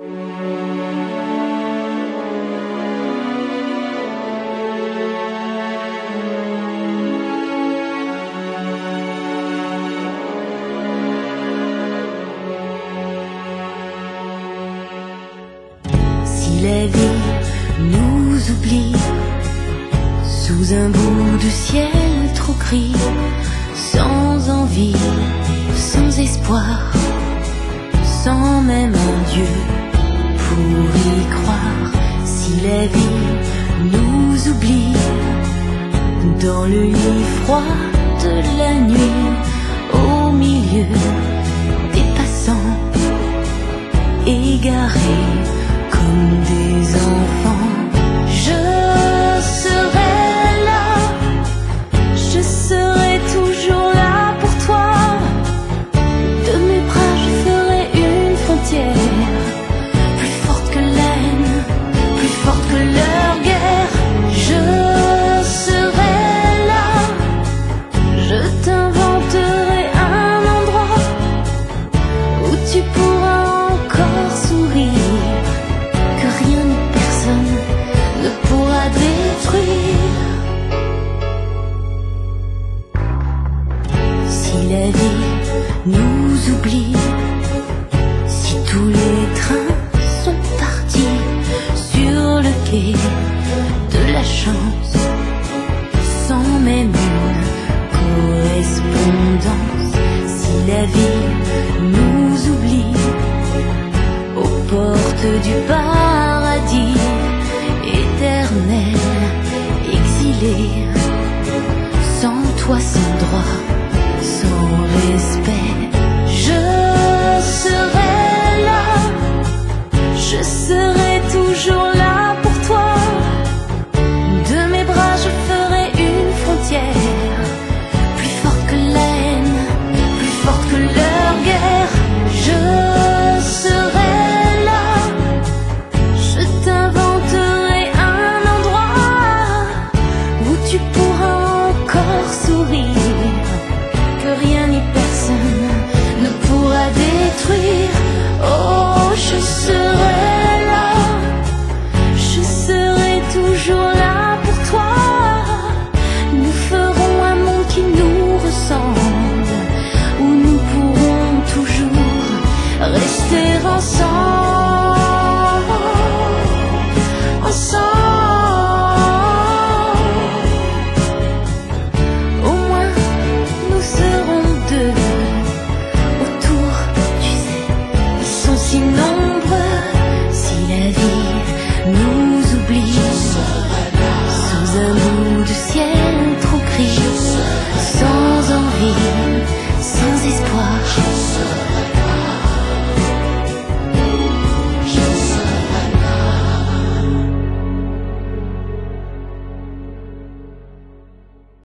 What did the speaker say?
Si la vie nous oublie sous un bout de ciel trop gris, sans envie, la vie nous oublie dans le lit froid de la nuit, au milieu des passants égarés comme la vie nous oublie, si tous les trains sont partis sur le quai de la chance, sans même une correspondance, si la vie nous oublie aux portes du paradis 是死。